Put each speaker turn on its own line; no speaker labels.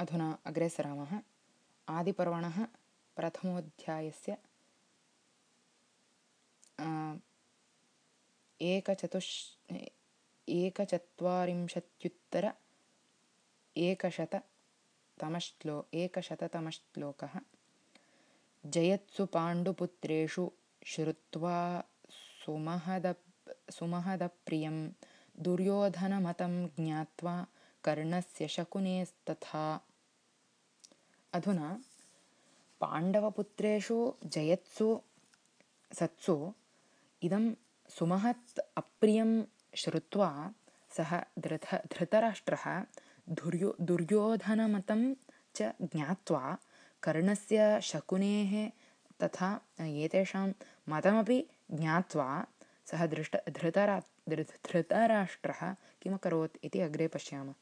अधुना अग्रे सरामः। आदिपर्वणः प्रथमोऽध्यायस्य एकचतुश् एकचत्वारिंशत्युत्तर एकशततमश्लो एकशततमश्लोकः। जयत्सु पाण्डुपुत्रेषु श्रुत्वा सुमहदप् सुमहदप्रियं दुर्योधनमतं ज्ञात्वा कर्णस्य शकुनेस्तथा अधुना पाण्डवपुत्रेषु जयत्सु सत्सु इदं सुमहत् अप्रियं श्रुत्वा सः धृत धृतराष्ट्रः दुर्यो दुर्योधनमतं च ज्ञात्वा कर्णस्य शकुनेः तथा एतेषां मतमपि ज्ञात्वा सः दृष्ट धृतरा धृतराष्ट्रः किमकरोत् इति अग्रे पश्यामः